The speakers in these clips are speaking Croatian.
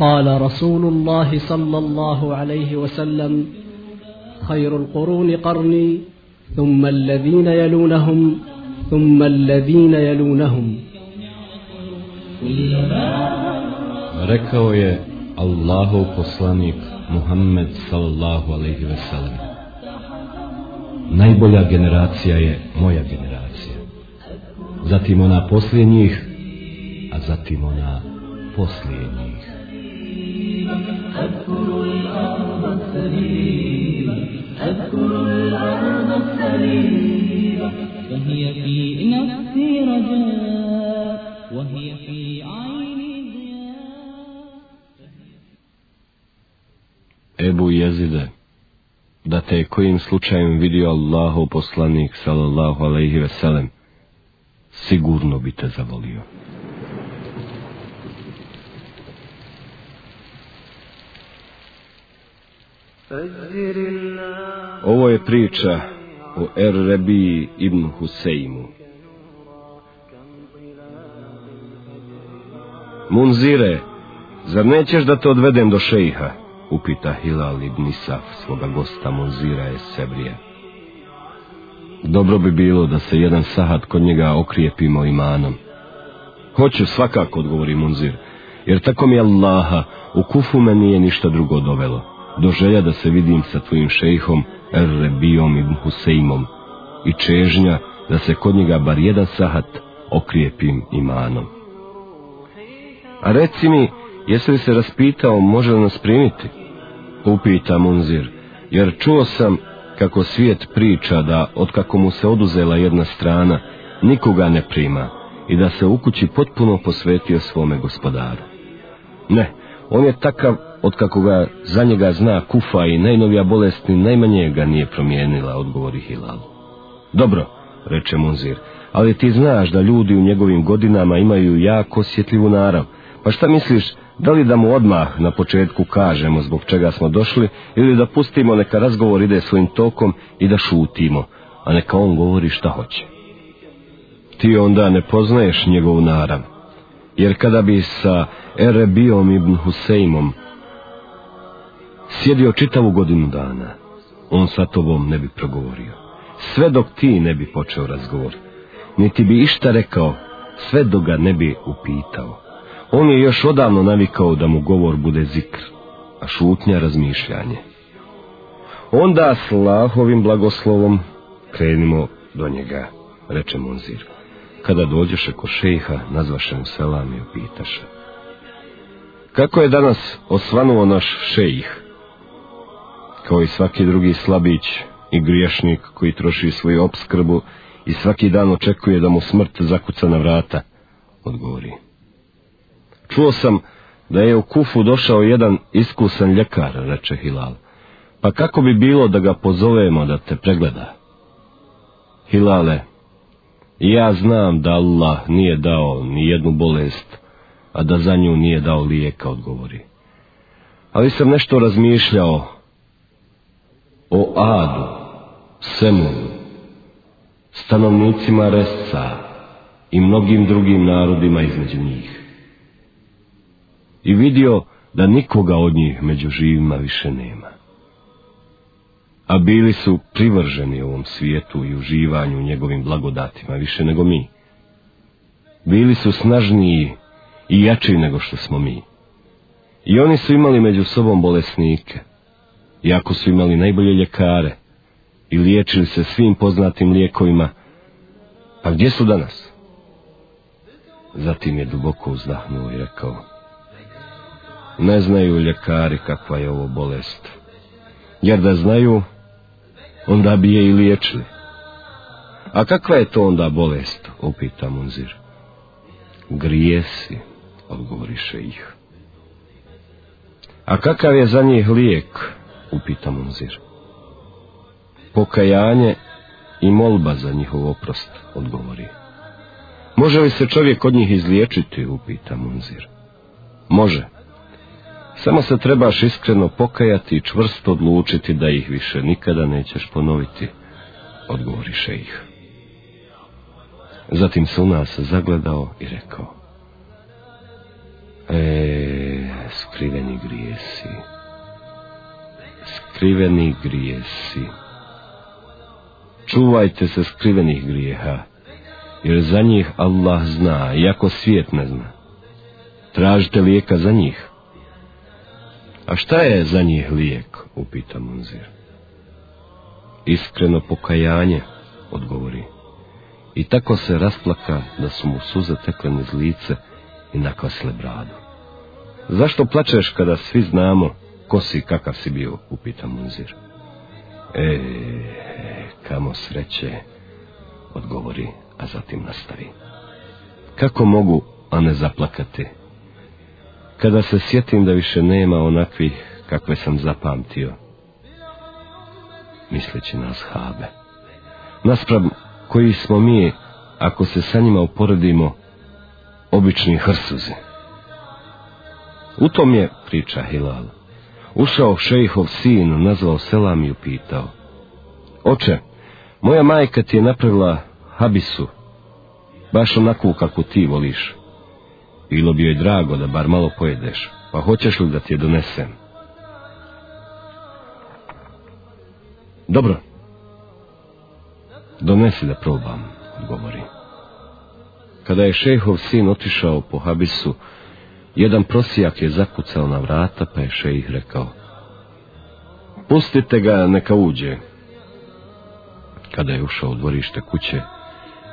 قال رسول الله صلى الله عليه وسلم خير القرون قرني ثم الذين يلونهم ثم الذين يلونهم je Allahov poslanik Muhammed sallallahu alaihi ve sellem. Najbolja generacija je moja generacija. Zatim ona poslije njih, a zatim ona poslije njih. السليمة أذكر الأرض السليمة فهي في نفسي رجاء وهي في عيني ضياء Ebu Jezide, da te je kojim slučajem vidio Allahov poslanik sallallahu alaihi ve sellem, sigurno bi te zavolio. Ovo je priča o Er Rebi ibn Huseimu. Munzire, zar nećeš da te odvedem do šejha? Upita Hilal ibn Isaf svoga gosta Munzira je Sebrije. Dobro bi bilo da se jedan sahat kod njega okrijepimo imanom. Hoću svakako, odgovori Munzir, jer tako mi Allaha, u kufu me nije ništa drugo dovelo do želja da se vidim sa tvojim šejhom Er-Rebijom ibn Huseimom i čežnja da se kod njega bar jedan sahat okrijepim imanom. A reci mi, jesi li se raspitao može li nas primiti? Upita Munzir, jer čuo sam kako svijet priča da otkako mu se oduzela jedna strana, nikoga ne prima i da se u kući potpuno posvetio svome gospodaru. Ne, on je takav od kako ga za njega zna kufa i najnovija bolest ni najmanje ga nije promijenila, odgovori Hilal. Dobro, reče Munzir, ali ti znaš da ljudi u njegovim godinama imaju jako osjetljivu narav, pa šta misliš, da li da mu odmah na početku kažemo zbog čega smo došli, ili da pustimo neka razgovor ide svojim tokom i da šutimo, a neka on govori šta hoće. Ti onda ne poznaješ njegovu narav, jer kada bi sa Erebijom ibn Huseimom sjedio čitavu godinu dana, on sa tobom ne bi progovorio. Sve dok ti ne bi počeo razgovor, niti bi išta rekao, sve dok ga ne bi upitao. On je još odavno navikao da mu govor bude zikr, a šutnja razmišljanje. Onda s Lahovim blagoslovom krenimo do njega, reče Munzir. Kada dođeše ko šeha, nazvaše mu selam i upitaše. Kako je danas osvanuo naš šejih? Kao i svaki drugi slabić i griješnik koji troši svoju opskrbu i svaki dan očekuje da mu smrt zakuca na vrata, odgovori. Čuo sam da je u Kufu došao jedan iskusan ljekar, reče Hilal. Pa kako bi bilo da ga pozovemo da te pregleda? Hilale, ja znam da Allah nije dao ni jednu bolest, a da za nju nije dao lijeka, odgovori. Ali sam nešto razmišljao o Adu, Semunu, stanovnicima Resca i mnogim drugim narodima između njih. I vidio da nikoga od njih među živima više nema. A bili su privrženi ovom svijetu i uživanju njegovim blagodatima više nego mi. Bili su snažniji i jači nego što smo mi. I oni su imali među sobom bolesnike, iako su imali najbolje ljekare i liječili se svim poznatim lijekovima. A gdje su danas? Zatim je duboko uzdahnuo i rekao, ne znaju ljekari kakva je ovo bolest, jer da znaju, onda bi je i liječili. A kakva je to onda bolest, upita Munzir. Grijesi, odgovoriše ih. A kakav je za njih lijek, upita Munzir. Pokajanje i molba za njihov oprost, odgovori. Može li se čovjek od njih izliječiti, upita Munzir. Može. Samo se trebaš iskreno pokajati i čvrsto odlučiti da ih više nikada nećeš ponoviti, odgovoriše ih. Zatim se u nas zagledao i rekao. E, skriveni grijesi. Skriveni grijesi. Čuvajte se skrivenih grijeha, jer za njih Allah zna, iako svijet ne zna. Tražite lijeka za njih. A šta je za njih lijek, upita Munzir. Iskreno pokajanje, odgovori. I tako se rasplaka da su mu suze tekle niz lice i nakvasle bradu. Zašto plačeš kada svi znamo ko si kakav si bio, upita Munzir. E, kamo sreće, odgovori, a zatim nastavi. Kako mogu, a ne zaplakati? Kada se sjetim da više nema onakvih kakve sam zapamtio, misleći na habe. Nasprav koji smo mi, ako se sa njima uporedimo, obični hrsuzi. U tom je, priča Hilal, ušao šejhov sin, nazvao selam i upitao. Oče, moja majka ti je napravila habisu, baš onakvu kako ti voliš. Bilo bi joj drago da bar malo pojedeš, pa hoćeš li da ti je donesem? Dobro, donesi da probam, govori. Kada je šejhov sin otišao po habisu, jedan prosijak je zakucao na vrata, pa je šejih rekao. Pustite ga, neka uđe. Kada je ušao u dvorište kuće,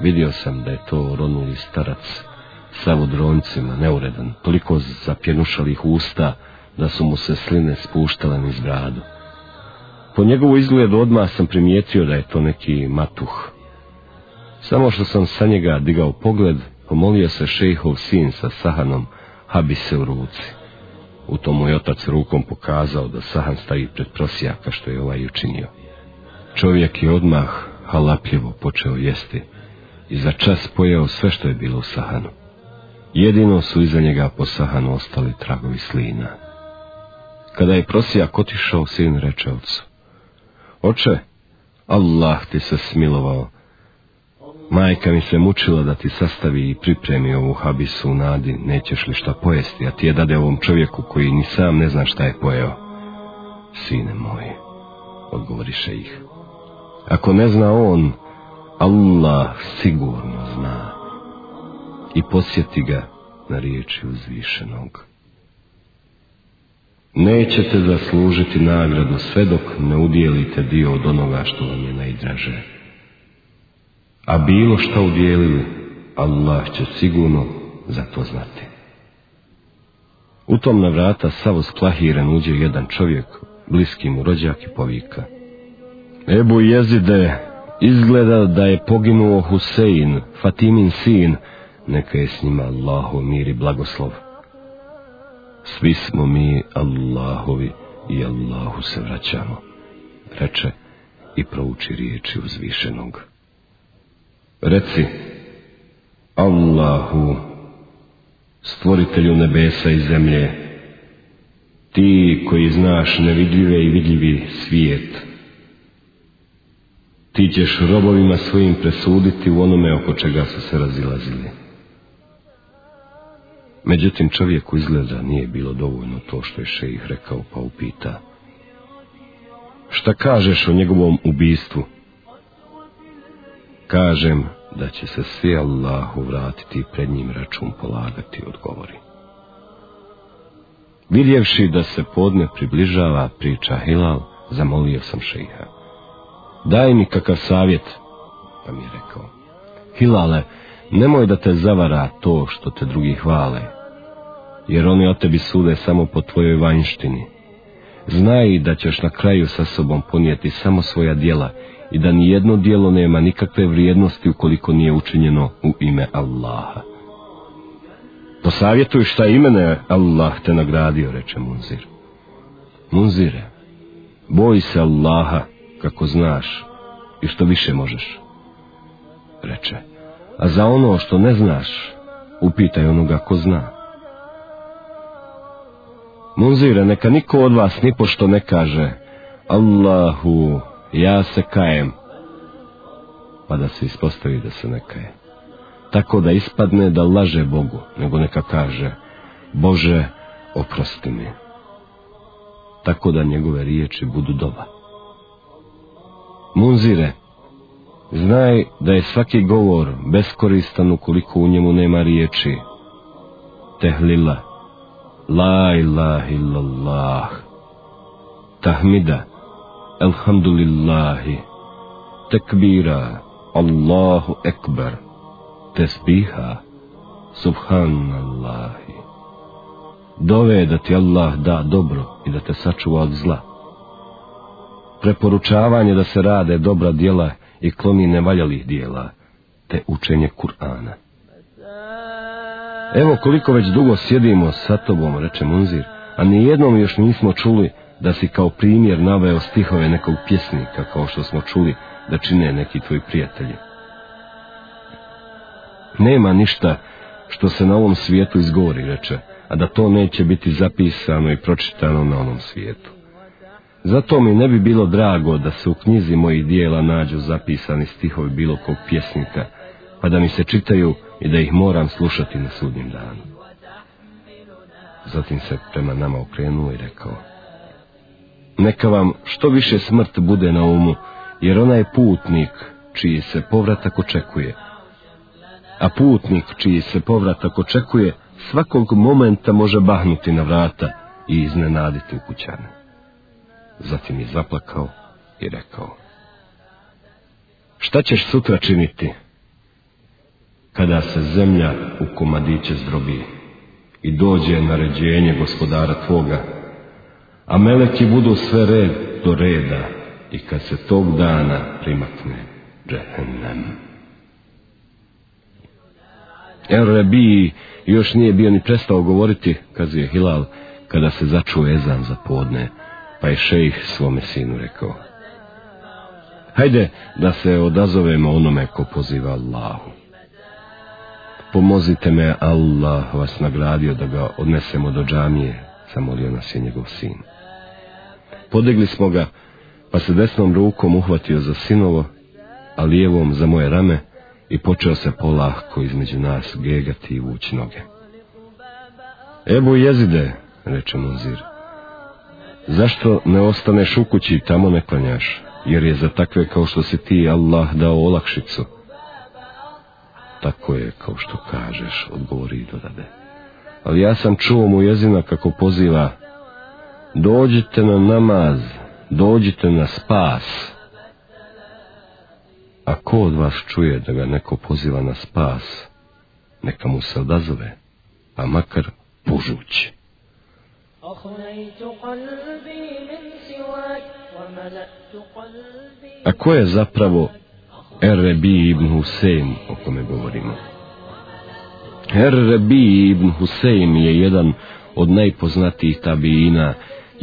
vidio sam da je to ronuli starac, sav u droncima, neuredan, toliko zapjenušalih usta, da su mu se sline spuštale niz bradu. Po njegovu izgledu odmah sam primijetio da je to neki matuh. Samo što sam sa njega digao pogled, pomolio se šejhov sin sa sahanom, habise u ruci. U tom moj otac rukom pokazao da sahan stavi pred prosjaka što je ovaj učinio. Čovjek je odmah halapljivo počeo jesti i za čas pojeo sve što je bilo u sahanu. Jedino su iza njega po sahanu ostali tragovi slina. Kada je prosijak otišao, sin reče ocu. Oče, Allah ti se smilovao. Majka mi se mučila da ti sastavi i pripremi ovu habisu u nadi, nećeš li šta pojesti, a ti je dade ovom čovjeku koji ni sam ne zna šta je pojeo. Sine moj, odgovoriše ih. Ako ne zna on, Allah sigurno zna. I posjeti ga na riječi uzvišenog. Nećete zaslužiti nagradu sve dok ne udjelite dio od onoga što vam je najdraže. A bilo šta udjelili, Allah će sigurno za to znati. U tom na vrata sav sklahiren uđe jedan čovjek, bliski mu rođak i povika. Ebu jezide, izgleda da je poginuo Husein, Fatimin sin, neka je s njima Allahu mir i blagoslov. Svi smo mi Allahovi i Allahu se vraćamo, reče i prouči riječi uzvišenog. Reci, Allahu, stvoritelju nebesa i zemlje, ti koji znaš nevidljive i vidljivi svijet, ti ćeš robovima svojim presuditi u onome oko čega su se razilazili. Međutim, čovjeku izgleda nije bilo dovoljno to što je šejih rekao, pa upita. Šta kažeš o njegovom ubistvu? Kažem da će se svi Allahu vratiti i pred njim račun polagati, odgovori. Vidjevši da se podne približava priča Hilal, zamolio sam šeha. Daj mi kakav savjet, pa mi je rekao. Hilale, nemoj da te zavara to što te drugi hvale, jer oni o tebi sude samo po tvojoj vanjštini. Znaj da ćeš na kraju sa sobom ponijeti samo svoja djela i da ni jedno djelo nema nikakve vrijednosti ukoliko nije učinjeno u ime Allaha. Posavjetuj šta imene Allah te nagradio, reče Munzir. Munzire, boj se Allaha kako znaš i što više možeš. Reče, a za ono što ne znaš, upitaj onoga ko zna. Munzire, neka niko od vas ni pošto ne kaže, Allahu, ja se kajem, pa da se ispostavi da se ne kaje. Tako da ispadne da laže Bogu, nego neka kaže, Bože, oprosti mi. Tako da njegove riječi budu doba. Munzire, znaj da je svaki govor beskoristan ukoliko u njemu nema riječi. Tehlila, la ilaha illallah, tahmida, elhamdulillahi, tekbira, Allahu ekber, tesbiha, subhanallahi. Dove da ti Allah da dobro i da te sačuva od zla. Preporučavanje da se rade dobra djela i kloni nevaljalih dijela, te učenje Kur'ana. Evo koliko već dugo sjedimo sa tobom, reče Munzir, a ni jednom još nismo čuli da si kao primjer naveo stihove nekog pjesnika, kao što smo čuli da čine neki tvoji prijatelji. Nema ništa što se na ovom svijetu izgovori, reče, a da to neće biti zapisano i pročitano na onom svijetu. Zato mi ne bi bilo drago da se u knjizi mojih dijela nađu zapisani stihovi bilo kog pjesnika, pa da mi se čitaju i da ih moram slušati na sudnjem danu. Zatim se prema nama okrenuo i rekao, neka vam što više smrt bude na umu, jer ona je putnik čiji se povratak očekuje, a putnik čiji se povratak očekuje svakog momenta može bahnuti na vrata i iznenaditi u kućane. Zatim je zaplakao i rekao, šta ćeš sutra činiti kada se zemlja u komadiće zdrobi i dođe naređenje gospodara tvoga, a meleki budu sve red do reda i kad se tog dana primakne džehennem. El Rebi još nije bio ni prestao govoriti, kazuje Hilal, kada se začuo ezan za podne, pa je šejh svome sinu rekao. Hajde da se odazovemo onome ko poziva Allahu. Pomozite me, Allah vas nagradio da ga odnesemo do džamije, zamolio nas je njegov sin. Podigli smo ga, pa se desnom rukom uhvatio za sinovo, a lijevom za moje rame i počeo se polahko između nas gegati i vući noge. Ebu jezide, reče Munzir, zašto ne ostaneš u kući i tamo ne klanjaš, jer je za takve kao što si ti Allah dao olakšicu. Tako je kao što kažeš, odgovori dodade. Ali ja sam čuo mu jezina kako poziva, dođite na namaz, dođite na spas. A ko od vas čuje da ga neko poziva na spas, neka mu se odazove, a makar pužući. A ko je zapravo Errebi ibn Husein o kome govorimo? Errebi ibn Husein je jedan od najpoznatijih tabijina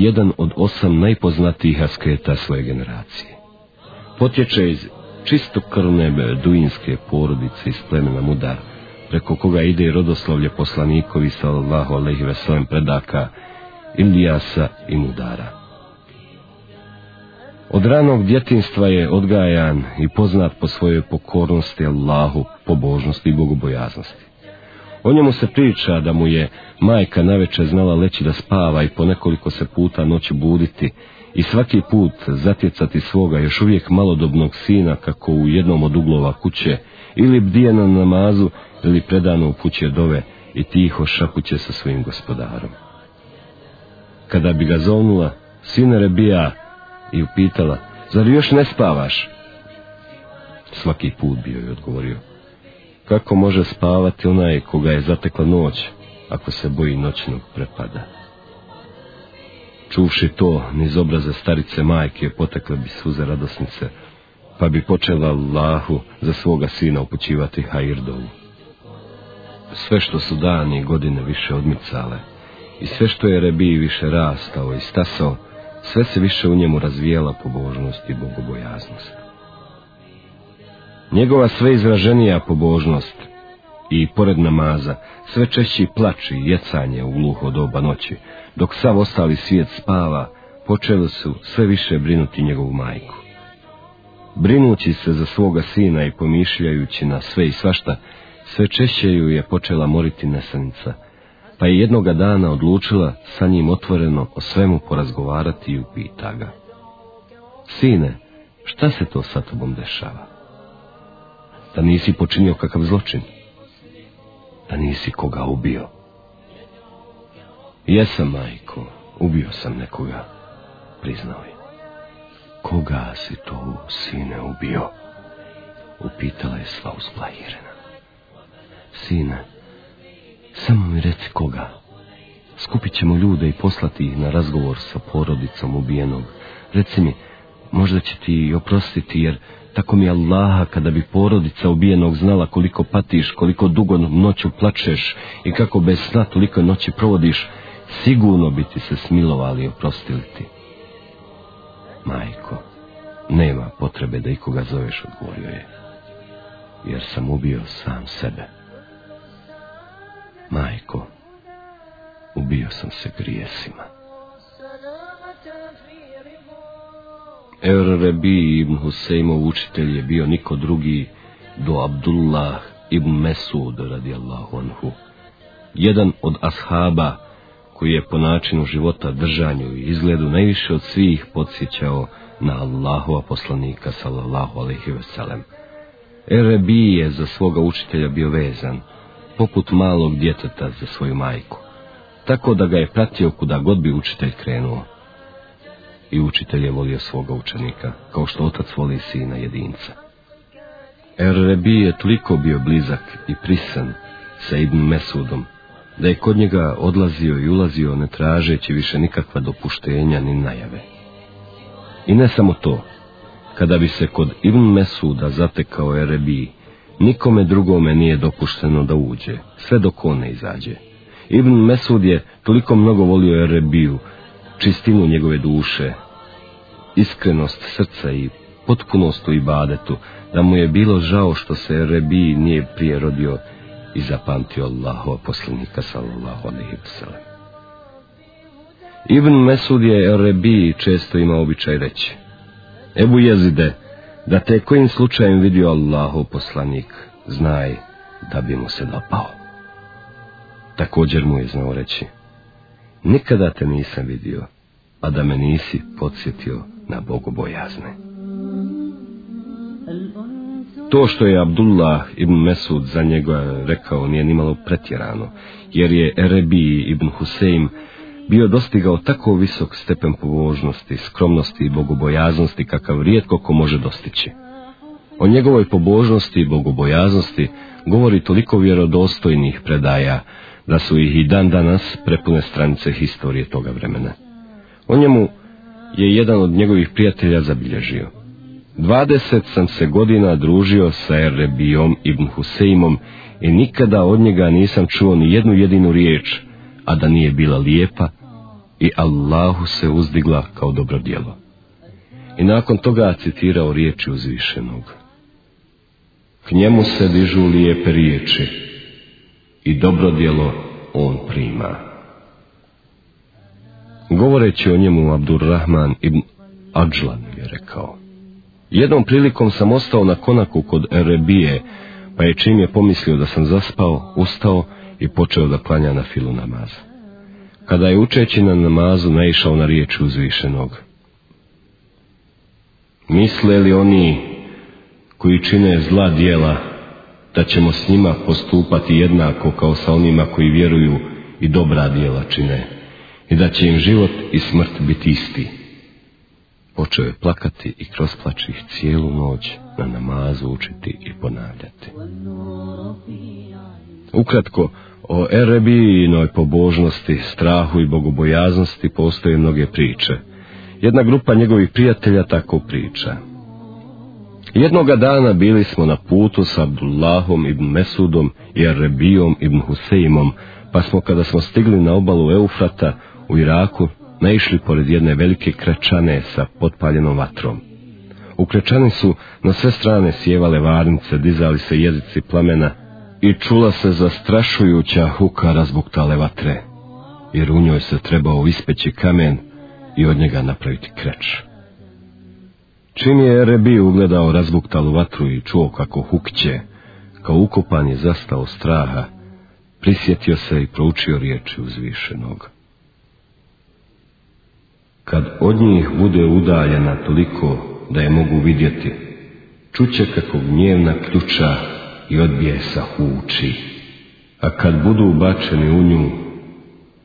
jedan od osam najpoznatijih asketa svoje generacije. Potječe iz čistokrvne beduinske porodice iz plemena Mudar, preko koga ide i rodoslovlje poslanikovi sallallahu alaihi veselem predaka Ilijasa i Mudara. Od ranog djetinstva je odgajan i poznat po svojoj pokornosti Allahu, pobožnosti i bogobojaznosti. O njemu se priča da mu je majka naveče znala leći da spava i po nekoliko se puta noći buditi i svaki put zatjecati svoga još uvijek malodobnog sina kako u jednom od uglova kuće ili bdije na namazu ili predano u kuće dove i tiho šapuće sa svojim gospodarom. Kada bi ga zovnula, sine Rebija, i upitala, zar još ne spavaš? Svaki put bio je odgovorio, kako može spavati onaj koga je zatekla noć, ako se boji noćnog prepada? Čuvši to, niz obraze starice majke potekle bi suze radosnice, pa bi počela Allahu za svoga sina upućivati Hairdovu. Sve što su dani i godine više odmicale, i sve što je Rebi više rastao i stasao, sve se više u njemu razvijela pobožnost i bogobojaznost. Njegova sve izraženija pobožnost i pored namaza, sve češći plać i jecanje u gluho doba noći, dok sav ostali svijet spava, počeli su sve više brinuti njegovu majku. Brinući se za svoga sina i pomišljajući na sve i svašta, sve češće ju je počela moriti nesanica, pa je jednoga dana odlučila sa njim otvoreno o svemu porazgovarati i upita ga. Sine, šta se to sa tobom dešava? Da nisi počinio kakav zločin? Da nisi koga ubio? Jesam, majko, ubio sam nekoga, priznao je. Koga si to, sine, ubio? Upitala je sva usplahirena. Sine, samo mi reci koga. Skupit ćemo ljude i poslati ih na razgovor sa porodicom ubijenog. Reci mi, možda će ti oprostiti, jer tako mi Allaha kada bi porodica ubijenog znala koliko patiš, koliko dugo noću plačeš i kako bez sna toliko noći provodiš, sigurno bi ti se smilovali i oprostili ti. Majko, nema potrebe da ikoga zoveš, odgovorio je, jer sam ubio sam sebe. Majko, ubio sam se grijesima. Er Rebi ibn Husejmov učitelj je bio niko drugi do Abdullah ibn Mesud radijallahu anhu. Jedan od ashaba koji je po načinu života, držanju i izgledu najviše od svih podsjećao na Allahova poslanika sallallahu alaihi veselem. Erebi je za svoga učitelja bio vezan, poput malog djeteta za svoju majku, tako da ga je pratio kuda god bi učitelj krenuo. I učitelj je volio svoga učenika, kao što otac voli sina jedinca. Erebi je toliko bio blizak i prisan sa Ibn Mesudom, da je kod njega odlazio i ulazio ne tražeći više nikakva dopuštenja ni najave. I ne samo to, kada bi se kod Ibn Mesuda zatekao Erebi, nikome drugome nije dopušteno da uđe, sve dok on ne izađe. Ibn Mesud je toliko mnogo volio Erebiju, čistinu njegove duše, iskrenost srca i potpunost u ibadetu, da mu je bilo žao što se Erebiji nije prije rodio i zapamtio Allahova poslanika sallallahu alaihi wasallam. Ibn Mesud je Erebi često ima običaj reći. Ebu jezide, da te kojim slučajem vidio Allahov poslanik, znaj da bi mu se dopao. Također mu je znao reći, nikada te nisam vidio, a da me nisi podsjetio na bogobojazne. To što je Abdullah ibn Mesud za njega rekao nije nimalo pretjerano, jer je Erebi ibn Husein bio dostigao tako visok stepen pobožnosti, skromnosti i bogobojaznosti kakav rijetko ko može dostići. O njegovoj pobožnosti i bogobojaznosti govori toliko vjerodostojnih predaja, da su ih i dan danas prepune stranice historije toga vremena. O njemu je jedan od njegovih prijatelja zabilježio. Dvadeset sam se godina družio sa Erebijom ibn Huseimom i nikada od njega nisam čuo ni jednu jedinu riječ, a da nije bila lijepa i Allahu se uzdigla kao dobro djelo. I nakon toga citirao riječi uzvišenog. K njemu se dižu lijepe riječi i dobro djelo on prima. Govoreći o njemu Abdurrahman ibn Adžlan je rekao. Jednom prilikom sam ostao na konaku kod Erebije, pa je čim je pomislio da sam zaspao, ustao i počeo da klanja na filu namaza. Kada je učeći na namazu naišao na riječ uzvišenog. Misle li oni koji čine zla dijela, da ćemo s njima postupati jednako kao sa onima koji vjeruju i dobra dijela čine, i da će im život i smrt biti isti. Počeo je plakati i kroz plač ih cijelu noć na namazu učiti i ponavljati. Ukratko, o Erebijinoj pobožnosti, strahu i bogobojaznosti postoje mnoge priče. Jedna grupa njegovih prijatelja tako priča. Jednoga dana bili smo na putu sa Abdullahom ibn Mesudom i Erebijom ibn Huseimom, pa smo kada smo stigli na obalu Eufrata u Iraku, naišli pored jedne velike krečane sa potpaljenom vatrom. U krečani su na sve strane sjevale varnice, dizali se jezici plamena i čula se zastrašujuća huka razbuktale vatre, jer u njoj se trebao ispeći kamen i od njega napraviti kreč. Čim je Rebi ugledao razbuktalu vatru i čuo kako hukće, kao ukopan je zastao straha, prisjetio se i proučio riječi uzvišenog. Kad od njih bude udaljena toliko da je mogu vidjeti, čuće kako gnjevna ključa i od bijesa huči, a kad budu ubačeni u nju,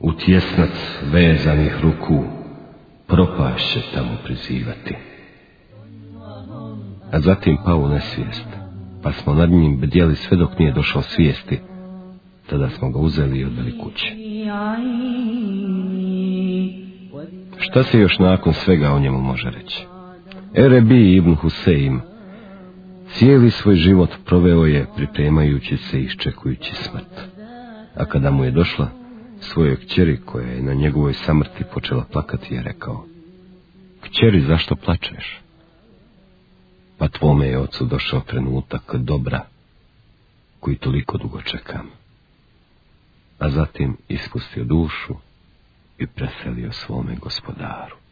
u tjesnac vezanih ruku, propašće tamo prizivati. A zatim pao u nesvijest, pa smo nad njim bdjeli sve dok nije došao svijesti, tada smo ga uzeli i odveli kući. Šta se još nakon svega o njemu može reći? Erebi ibn Huseim cijeli svoj život proveo je pripremajući se i iščekujući smrt. A kada mu je došla, svojoj kćeri koja je na njegovoj samrti počela plakati je rekao Kćeri, zašto plačeš? Pa tvome je ocu došao trenutak dobra koji toliko dugo čekam. A zatim ispustio dušu i preselio svome gospodaru.